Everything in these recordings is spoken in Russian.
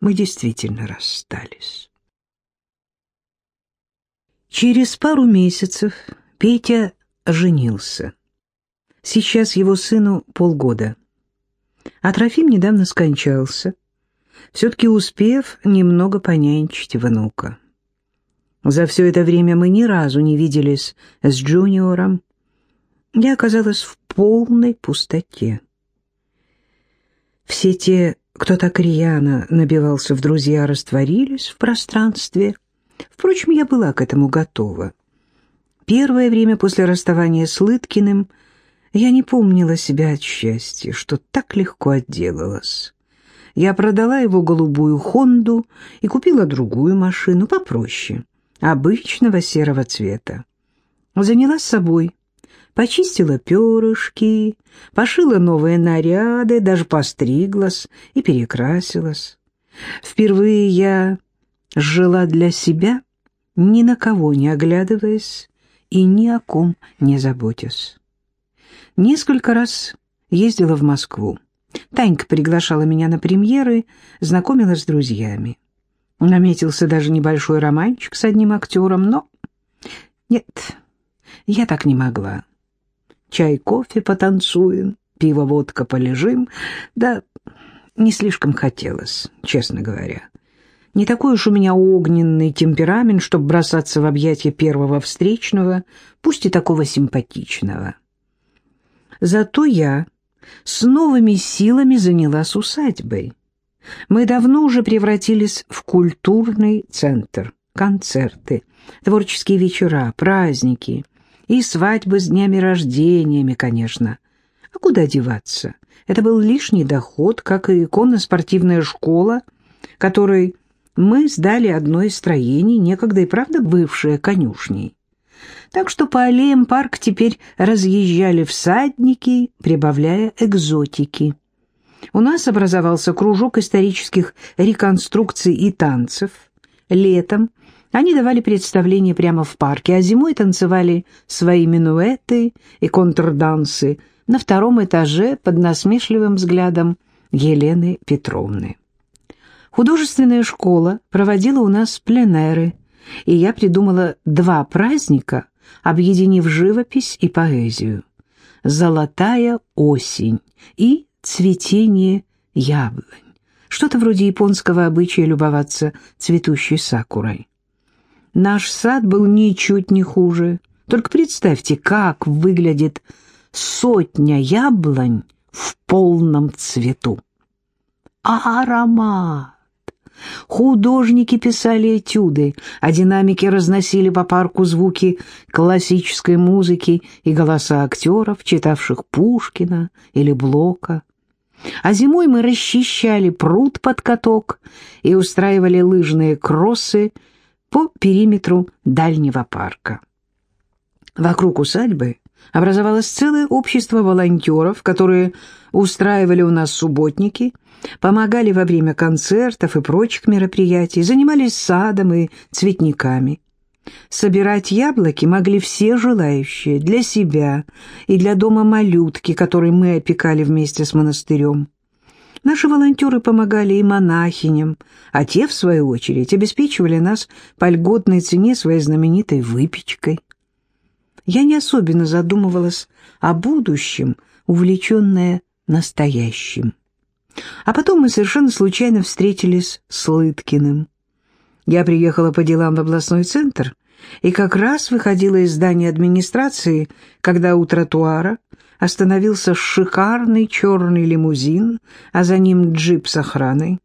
мы действительно расстались. Через пару месяцев Петя женился. Сейчас его сыну полгода. А Трофим недавно скончался, все-таки успев немного понянчить внука. За все это время мы ни разу не виделись с Джуниором. Я оказалась в полной пустоте. Все те, кто так рьяно набивался в друзья, растворились в пространстве. Впрочем, я была к этому готова. Первое время после расставания с Лыткиным я не помнила себя от счастья, что так легко отделалась. Я продала его голубую «Хонду» и купила другую машину, попроще, обычного серого цвета. Заняла с собой почистила перышки, пошила новые наряды, даже постриглась и перекрасилась. Впервые я жила для себя, ни на кого не оглядываясь и ни о ком не заботясь. Несколько раз ездила в Москву. Танька приглашала меня на премьеры, знакомила с друзьями. Наметился даже небольшой романчик с одним актером, но... Нет, я так не могла. Чай, кофе потанцуем, пиво, водка полежим. Да не слишком хотелось, честно говоря. Не такой уж у меня огненный темперамент, чтобы бросаться в объятия первого встречного, пусть и такого симпатичного. Зато я с новыми силами занялась усадьбой. Мы давно уже превратились в культурный центр, концерты, творческие вечера, праздники — и свадьбы с днями рождениями, конечно. А куда деваться? Это был лишний доход, как и конно-спортивная школа, которой мы сдали одно из строений, некогда и правда бывшее конюшней. Так что по аллеям парк теперь разъезжали всадники, прибавляя экзотики. У нас образовался кружок исторических реконструкций и танцев. Летом они давали представления прямо в парке, а зимой танцевали свои минуэты и контрдансы на втором этаже под насмешливым взглядом Елены Петровны. Художественная школа проводила у нас пленеры, и я придумала два праздника, объединив живопись и поэзию. «Золотая осень» и «Цветение яблонь». Что-то вроде японского обычая любоваться цветущей сакурой. Наш сад был ничуть не хуже. Только представьте, как выглядит сотня яблонь в полном цвету. А аромат! Художники писали этюды, а динамики разносили по парку звуки классической музыки и голоса актеров, читавших Пушкина или Блока. А зимой мы расчищали пруд под каток и устраивали лыжные кроссы по периметру дальнего парка. Вокруг усадьбы образовалось целое общество волонтеров, которые устраивали у нас субботники, помогали во время концертов и прочих мероприятий, занимались садом и цветниками. Собирать яблоки могли все желающие, для себя и для дома малютки, который мы опекали вместе с монастырем. Наши волонтеры помогали и монахиням, а те, в свою очередь, обеспечивали нас по льготной цене своей знаменитой выпечкой. Я не особенно задумывалась о будущем, увлеченная настоящим. А потом мы совершенно случайно встретились с Лыткиным. Я приехала по делам в областной центр и как раз выходила из здания администрации, когда у тротуара остановился шикарный черный лимузин, а за ним джип с охраной.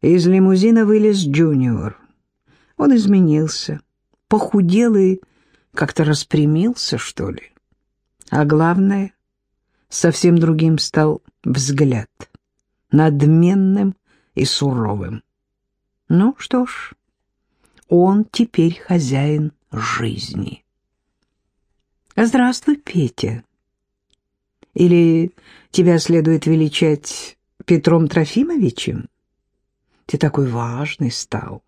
Из лимузина вылез Джуниор. Он изменился, похудел и как-то распрямился, что ли. А главное, совсем другим стал взгляд, надменным и суровым. Ну что ж, он теперь хозяин жизни. «Здравствуй, Петя», или тебя следует величать Петром Трофимовичем? Ты такой важный стал.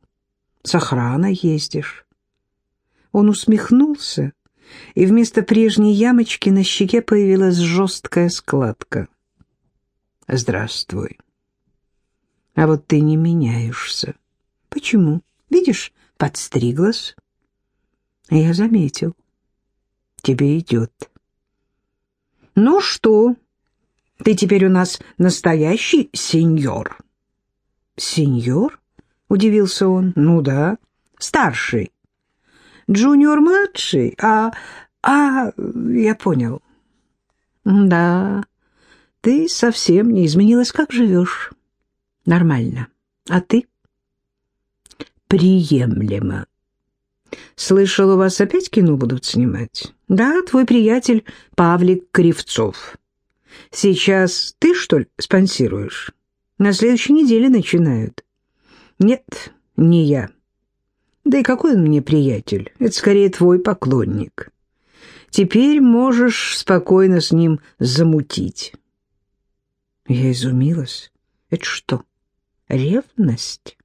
С охраной ездишь. Он усмехнулся, и вместо прежней ямочки на щеке появилась жесткая складка. Здравствуй. А вот ты не меняешься. Почему? Видишь, подстриглась. Я заметил. Тебе идет. Ну что, ты теперь у нас настоящий сеньор. Сеньор? Удивился он. Ну да, старший. Джуниор младший, а... А, я понял. Да, ты совсем не изменилась. Как живешь? Нормально. А ты? Приемлемо. Слышал, у вас опять кино будут снимать? Да, твой приятель Павлик Кривцов. Сейчас ты, что ли, спонсируешь? На следующей неделе начинают. Нет, не я. Да и какой он мне приятель? Это скорее твой поклонник. Теперь можешь спокойно с ним замутить. Я изумилась. Это что, ревность?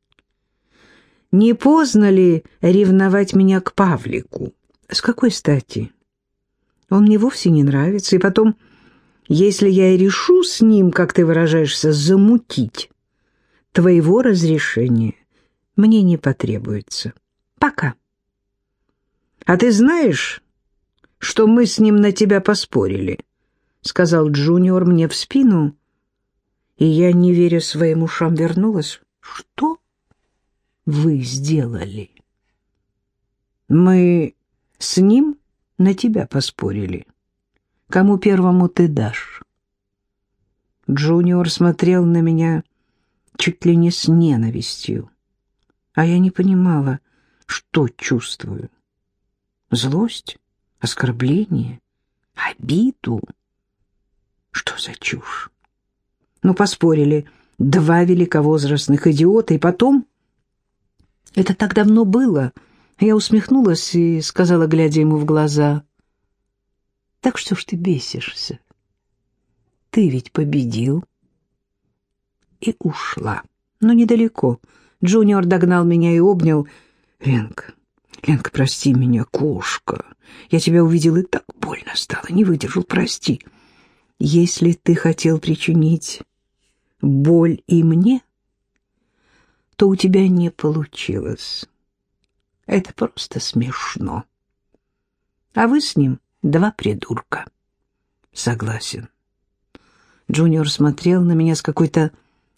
Не поздно ли ревновать меня к Павлику? С какой стати? Он мне вовсе не нравится. И потом, если я и решу с ним, как ты выражаешься, замутить, твоего разрешения мне не потребуется. Пока. А ты знаешь, что мы с ним на тебя поспорили? Сказал Джуниор мне в спину, и я, не веря своим ушам, вернулась. Что? Вы сделали? Мы с ним на тебя поспорили. Кому первому ты дашь? Джуниор смотрел на меня чуть ли не с ненавистью, а я не понимала, что чувствую. Злость, оскорбление, обиду. Что за чушь? Ну, поспорили два великовозрастных идиота, и потом это так давно было. Я усмехнулась и сказала, глядя ему в глаза, «Так что ж ты бесишься? Ты ведь победил». И ушла. Но недалеко. Джуниор догнал меня и обнял. «Ленка, Ленка, прости меня, кошка. Я тебя увидел и так больно стало, не выдержал, прости. Если ты хотел причинить боль и мне...» что у тебя не получилось. Это просто смешно. А вы с ним два придурка. Согласен. Джуниор смотрел на меня с какой-то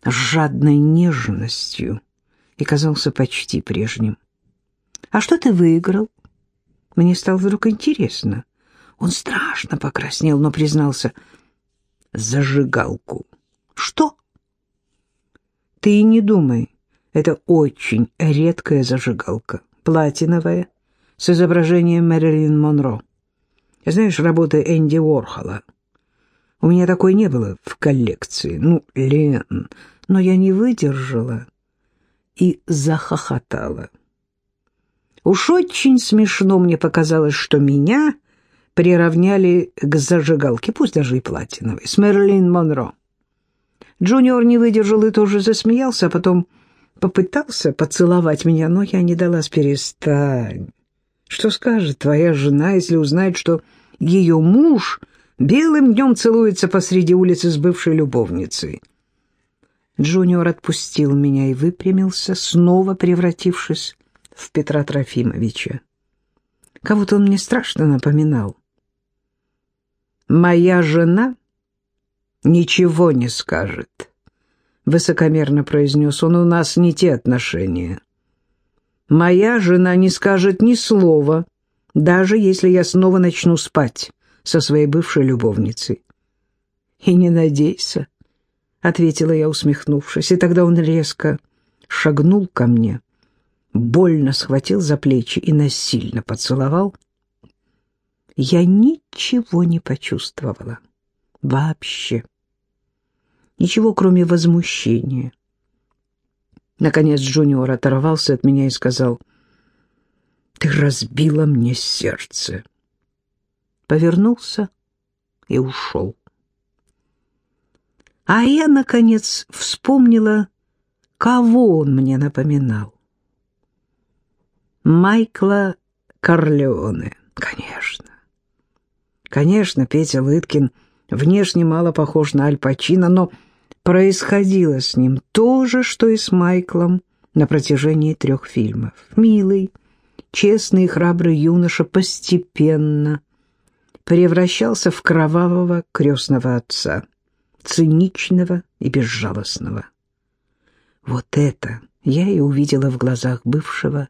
жадной нежностью и казался почти прежним. «А что ты выиграл?» Мне стало вдруг интересно. Он страшно покраснел, но признался. «Зажигалку». «Что?» «Ты не думай, это очень редкая зажигалка, платиновая, с изображением Мэрилин Монро. Знаешь, работы Энди Уорхола. У меня такой не было в коллекции. Ну, Лен, но я не выдержала и захохотала. Уж очень смешно мне показалось, что меня приравняли к зажигалке, пусть даже и платиновой, с Мерлин Монро. Джуниор не выдержал и тоже засмеялся, а потом попытался поцеловать меня, но я не далась. Перестань. Что скажет твоя жена, если узнает, что ее муж белым днем целуется посреди улицы с бывшей любовницей? Джуниор отпустил меня и выпрямился, снова превратившись в Петра Трофимовича. Кого-то он мне страшно напоминал. «Моя жена ничего не скажет». — высокомерно произнес он, — у нас не те отношения. Моя жена не скажет ни слова, даже если я снова начну спать со своей бывшей любовницей. И не надейся, — ответила я, усмехнувшись, и тогда он резко шагнул ко мне, больно схватил за плечи и насильно поцеловал. Я ничего не почувствовала. Вообще ничего, кроме возмущения. Наконец Джуниор оторвался от меня и сказал, «Ты разбила мне сердце». Повернулся и ушел. А я, наконец, вспомнила, кого он мне напоминал. Майкла Корлеоне, конечно. Конечно, Петя Лыткин внешне мало похож на Аль Пачино, но происходило с ним то же, что и с Майклом на протяжении трех фильмов. Милый, честный и храбрый юноша постепенно превращался в кровавого крестного отца, циничного и безжалостного. Вот это я и увидела в глазах бывшего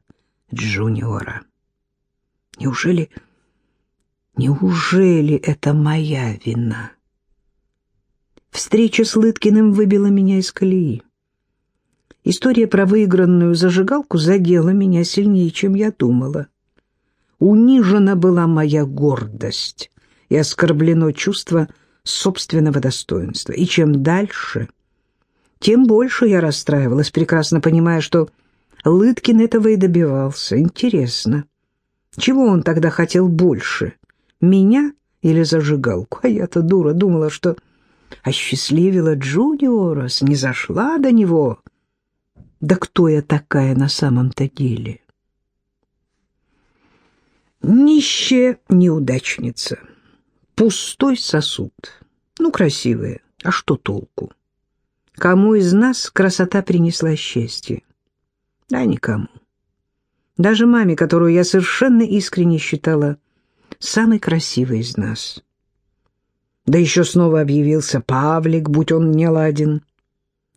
Джуниора. Неужели... Неужели это моя вина? Встреча с Лыткиным выбила меня из колеи. История про выигранную зажигалку задела меня сильнее, чем я думала. Унижена была моя гордость и оскорблено чувство собственного достоинства. И чем дальше, тем больше я расстраивалась, прекрасно понимая, что Лыткин этого и добивался. Интересно, чего он тогда хотел больше, меня или зажигалку? А я-то дура думала, что осчастливила Джуниора, снизошла до него. Да кто я такая на самом-то деле? Нищая неудачница, пустой сосуд. Ну, красивая, а что толку? Кому из нас красота принесла счастье? Да никому. Даже маме, которую я совершенно искренне считала самой красивой из нас. Да еще снова объявился Павлик, будь он не ладен.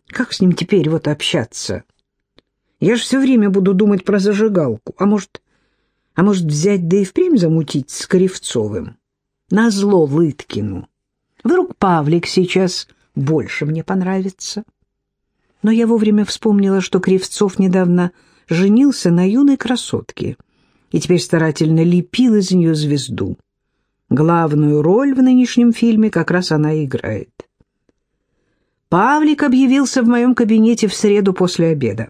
Как с ним теперь вот общаться? Я ж все время буду думать про зажигалку. А может, а может взять да и впрямь замутить с Кривцовым? Назло Лыткину. Вдруг Павлик сейчас больше мне понравится. Но я вовремя вспомнила, что Кривцов недавно женился на юной красотке и теперь старательно лепил из нее звезду. Главную роль в нынешнем фильме как раз она играет. Павлик объявился в моем кабинете в среду после обеда.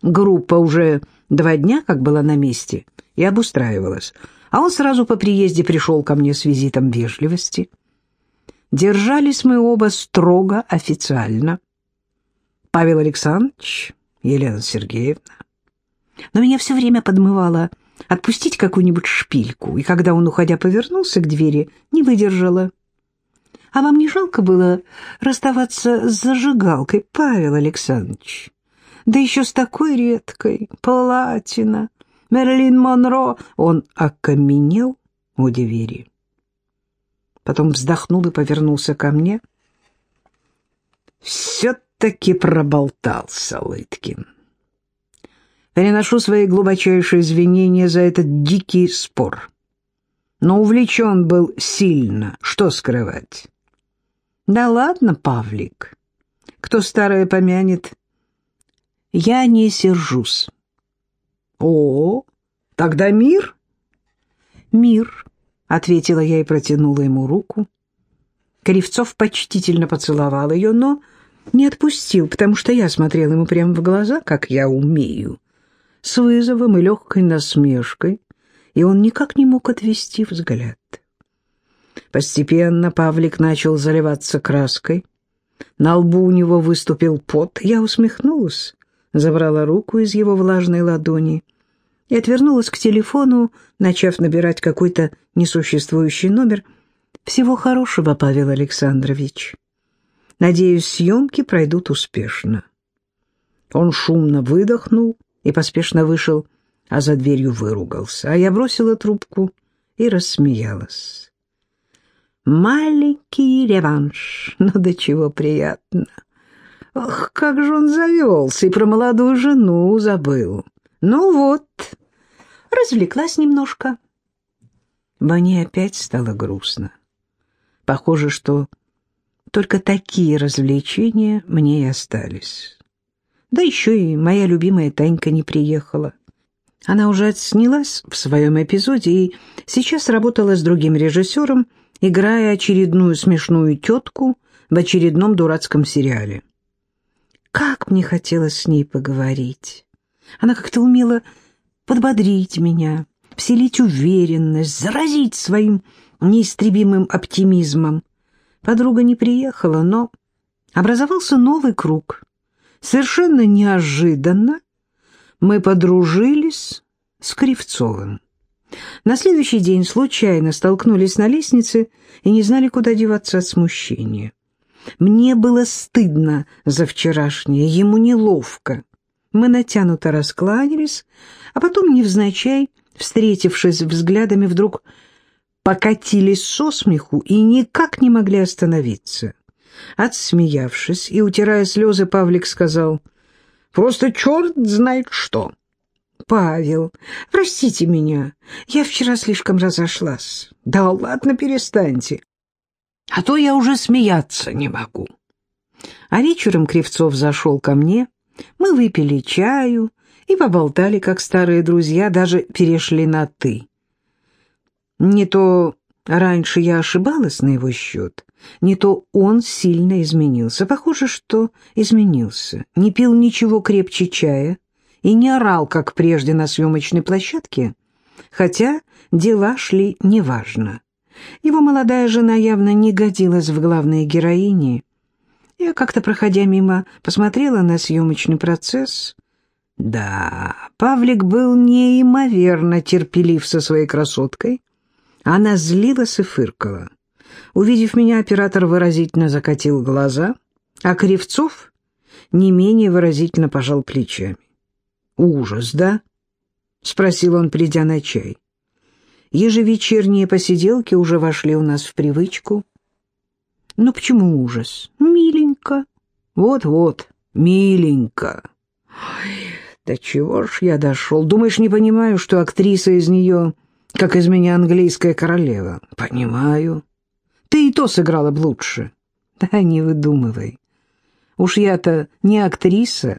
Группа уже два дня как была на месте и обустраивалась, а он сразу по приезде пришел ко мне с визитом вежливости. Держались мы оба строго официально. Павел Александрович, Елена Сергеевна. Но меня все время подмывало отпустить какую-нибудь шпильку, и когда он, уходя, повернулся к двери, не выдержала. А вам не жалко было расставаться с зажигалкой, Павел Александрович? Да еще с такой редкой, платина, Мерлин Монро. Он окаменел у двери потом вздохнул и повернулся ко мне. «Все-таки проболтался Лыткин. Переношу свои глубочайшие извинения за этот дикий спор. Но увлечен был сильно, что скрывать. Да ладно, Павлик, кто старое помянет, я не сержусь. О, тогда мир? Мир, ответила я и протянула ему руку. Кривцов почтительно поцеловал ее, но не отпустил, потому что я смотрел ему прямо в глаза, как я умею, с вызовом и легкой насмешкой, и он никак не мог отвести взгляд. Постепенно Павлик начал заливаться краской. На лбу у него выступил пот. Я усмехнулась, забрала руку из его влажной ладони и отвернулась к телефону, начав набирать какой-то несуществующий номер. «Всего хорошего, Павел Александрович. Надеюсь, съемки пройдут успешно». Он шумно выдохнул и поспешно вышел, а за дверью выругался. А я бросила трубку и рассмеялась. Маленький реванш, ну до чего приятно. Ох, как же он завелся и про молодую жену забыл. Ну вот, развлеклась немножко. Мне опять стало грустно. Похоже, что только такие развлечения мне и остались. Да еще и моя любимая Танька не приехала. Она уже отснялась в своем эпизоде и сейчас работала с другим режиссером, играя очередную смешную тетку в очередном дурацком сериале. Как мне хотелось с ней поговорить. Она как-то умела подбодрить меня, вселить уверенность, заразить своим неистребимым оптимизмом. Подруга не приехала, но образовался новый круг. Совершенно неожиданно мы подружились с Кривцовым. На следующий день случайно столкнулись на лестнице и не знали, куда деваться от смущения. Мне было стыдно за вчерашнее, ему неловко. Мы натянуто раскланялись, а потом, невзначай, встретившись взглядами, вдруг покатились со смеху и никак не могли остановиться. Отсмеявшись и утирая слезы, Павлик сказал, «Просто черт знает что». «Павел, простите меня, я вчера слишком разошлась». «Да ладно, перестаньте, а то я уже смеяться не могу». А вечером Кривцов зашел ко мне, мы выпили чаю и поболтали, как старые друзья, даже перешли на «ты». Не то раньше я ошибалась на его счет, не то он сильно изменился. Похоже, что изменился. Не пил ничего крепче чая и не орал, как прежде на съемочной площадке, хотя дела шли неважно. Его молодая жена явно не годилась в главные героини. Я как-то, проходя мимо, посмотрела на съемочный процесс. Да, Павлик был неимоверно терпелив со своей красоткой, она злилась и фыркала. Увидев меня, оператор выразительно закатил глаза, а Кривцов не менее выразительно пожал плечами. «Ужас, да?» — спросил он, придя на чай. Ежевечерние посиделки уже вошли у нас в привычку. «Ну почему ужас? Миленько. Вот-вот, миленько. Ой, да чего ж я дошел? Думаешь, не понимаю, что актриса из нее как из меня английская королева. Понимаю. Ты и то сыграла б лучше. Да не выдумывай. Уж я-то не актриса.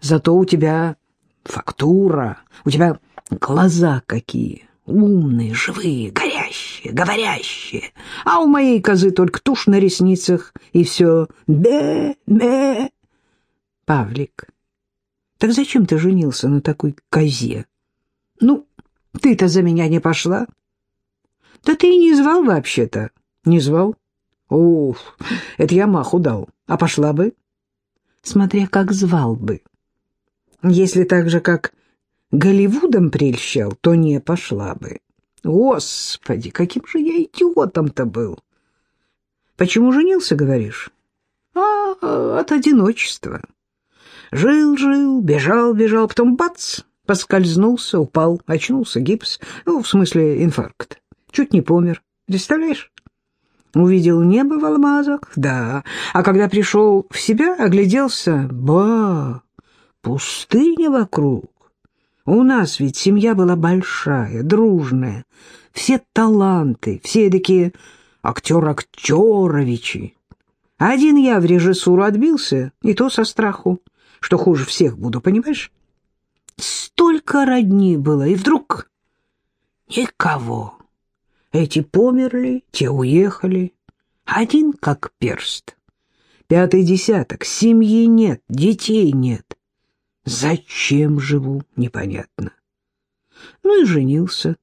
Зато у тебя фактура, у тебя глаза какие. Умные, живые, горящие, говорящие. А у моей козы только тушь на ресницах, и все бе-бе. Павлик, так зачем ты женился на такой козе? Ну, ты-то за меня не пошла? Да ты и не звал вообще-то. Не звал? Ух, это я маху дал. А пошла бы? Смотря как звал бы. Если так же, как Голливудом прельщал, то не пошла бы. Господи, каким же я идиотом-то был! Почему женился, говоришь? А, от одиночества. Жил-жил, бежал-бежал, потом бац, Поскользнулся, упал, очнулся, гипс, ну, в смысле инфаркт. Чуть не помер. Представляешь? Увидел небо в алмазах, да. А когда пришел в себя, огляделся, ба, пустыня вокруг. У нас ведь семья была большая, дружная, все таланты, все такие актер-актеровичи. Один я в режиссуру отбился, и то со страху, что хуже всех буду, понимаешь? Столько родни было, и вдруг никого. Эти померли, те уехали. Один как перст. Пятый десяток, семьи нет, детей нет. Зачем живу, непонятно. Ну и женился.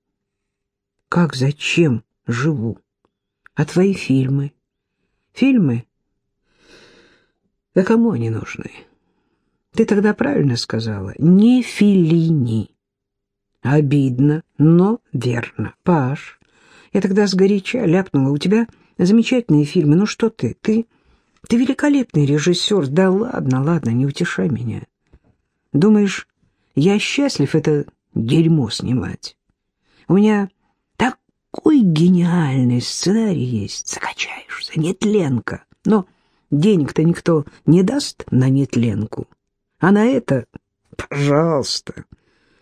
Как зачем живу? А твои фильмы? Фильмы? Да кому они нужны? Ты тогда правильно сказала. Не Филини. Обидно, но верно. Паш, я тогда сгоряча ляпнула. У тебя замечательные фильмы. Ну что ты? Ты, ты великолепный режиссер. Да ладно, ладно, не утешай меня. Думаешь, я счастлив это дерьмо снимать? У меня такой гениальный сценарий есть. Закачаешься, нетленка. Но денег-то никто не даст на нетленку. А на это, пожалуйста,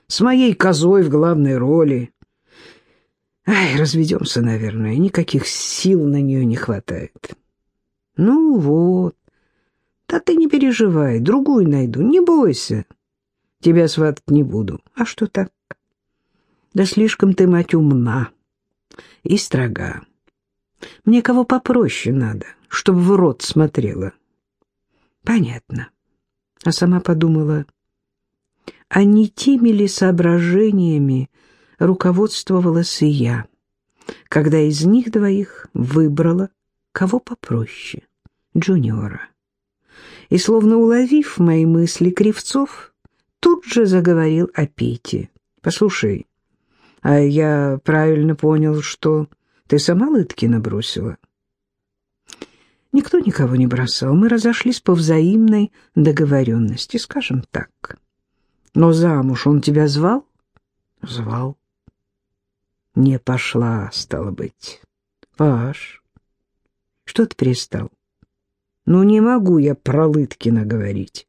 с моей козой в главной роли. Ай, разведемся, наверное, никаких сил на нее не хватает. Ну вот, да ты не переживай, другую найду, не бойся. Тебя сватать не буду. А что так? Да слишком ты, мать, умна и строга. Мне кого попроще надо, чтобы в рот смотрела. Понятно а сама подумала, а не теми ли соображениями руководствовалась и я, когда из них двоих выбрала кого попроще, Джуниора. И, словно уловив мои мысли, Кривцов тут же заговорил о Пете. «Послушай, а я правильно понял, что ты сама Лыткина бросила?» Никто никого не бросал. Мы разошлись по взаимной договоренности, скажем так. Но замуж он тебя звал? Звал. Не пошла, стало быть. Паш, что ты перестал? Ну, не могу я про Лыткина говорить.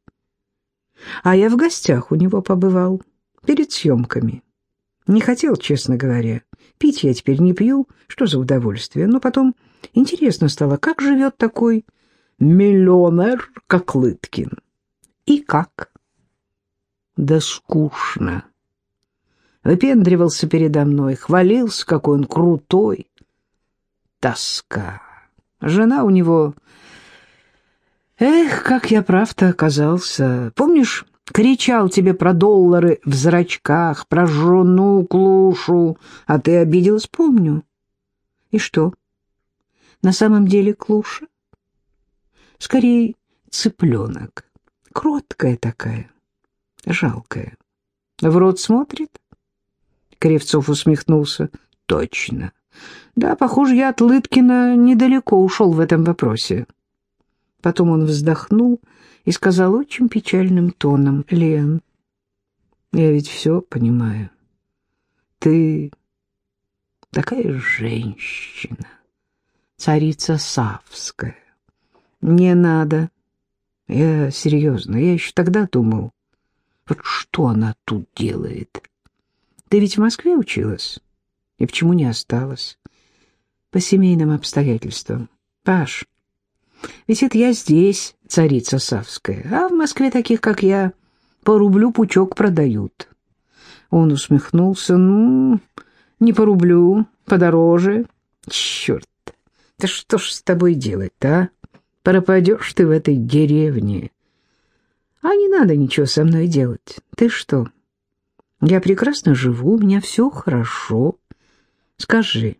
А я в гостях у него побывал, перед съемками. Не хотел, честно говоря. Пить я теперь не пью, что за удовольствие. Но потом интересно стало, как живет такой миллионер, как Лыткин. И как? Да скучно. Выпендривался передо мной, хвалился, какой он крутой. Тоска. Жена у него... Эх, как я прав-то оказался. Помнишь, кричал тебе про доллары в зрачках, про жену Клушу, а ты обиделась, помню. И что? На самом деле Клуша? Скорее, цыпленок. Кроткая такая, жалкая. В рот смотрит? Кривцов усмехнулся. Точно. Да, похоже, я от Лыткина недалеко ушел в этом вопросе. Потом он вздохнул и сказал очень печальным тоном, «Лен, я ведь все понимаю. Ты такая женщина, царица Савская. Не надо. Я серьезно, я еще тогда думал, вот что она тут делает. Ты ведь в Москве училась? И почему не осталась? По семейным обстоятельствам. Паш, ведь это я здесь, царица Савская, а в Москве таких, как я, по рублю пучок продают. Он усмехнулся. Ну, не по рублю, подороже. Черт, да что ж с тобой делать-то, а? Пропадешь ты в этой деревне. А не надо ничего со мной делать. Ты что? Я прекрасно живу, у меня все хорошо. Скажи,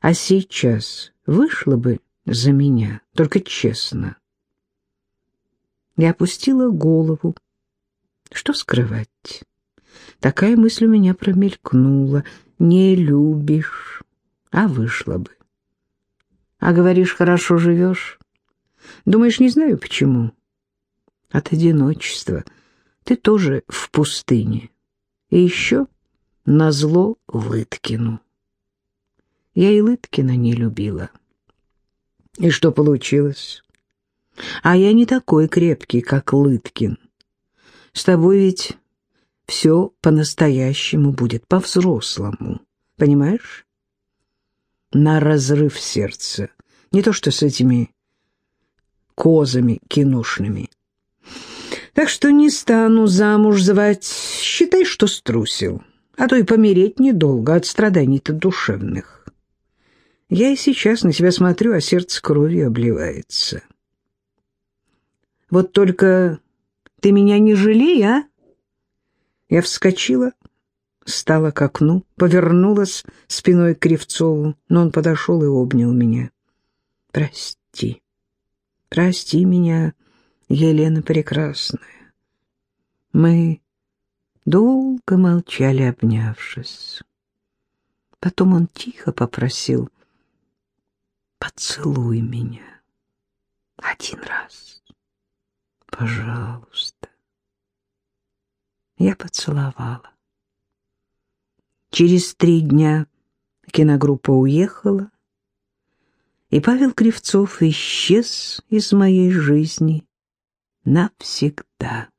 а сейчас вышло бы за меня, только честно. Я опустила голову. Что скрывать? Такая мысль у меня промелькнула. Не любишь, а вышло бы. А говоришь, хорошо живешь? Думаешь, не знаю почему? От одиночества. Ты тоже в пустыне. И еще назло Лыткину. Я и Лыткина не любила. И что получилось? А я не такой крепкий, как Лыткин. С тобой ведь все по-настоящему будет, по-взрослому. Понимаешь? На разрыв сердца. Не то что с этими козами киношными. Так что не стану замуж звать. Что струсил. А то и помереть недолго от страданий-то душевных. Я и сейчас на тебя смотрю, а сердце кровью обливается. Вот только ты меня не жалей, а? Я вскочила, стала к окну, повернулась спиной к Кривцову, но он подошел и обнял меня. Прости, прости меня, Елена Прекрасная. Мы долго молчали, обнявшись. Потом он тихо попросил — Поцелуй меня. Один раз. Пожалуйста. Я поцеловала. Через три дня киногруппа уехала, и Павел Кривцов исчез из моей жизни навсегда.